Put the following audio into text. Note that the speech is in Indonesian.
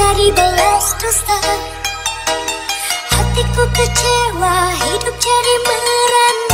dari belas dusta. Hatiku kecewa hidup jadi merana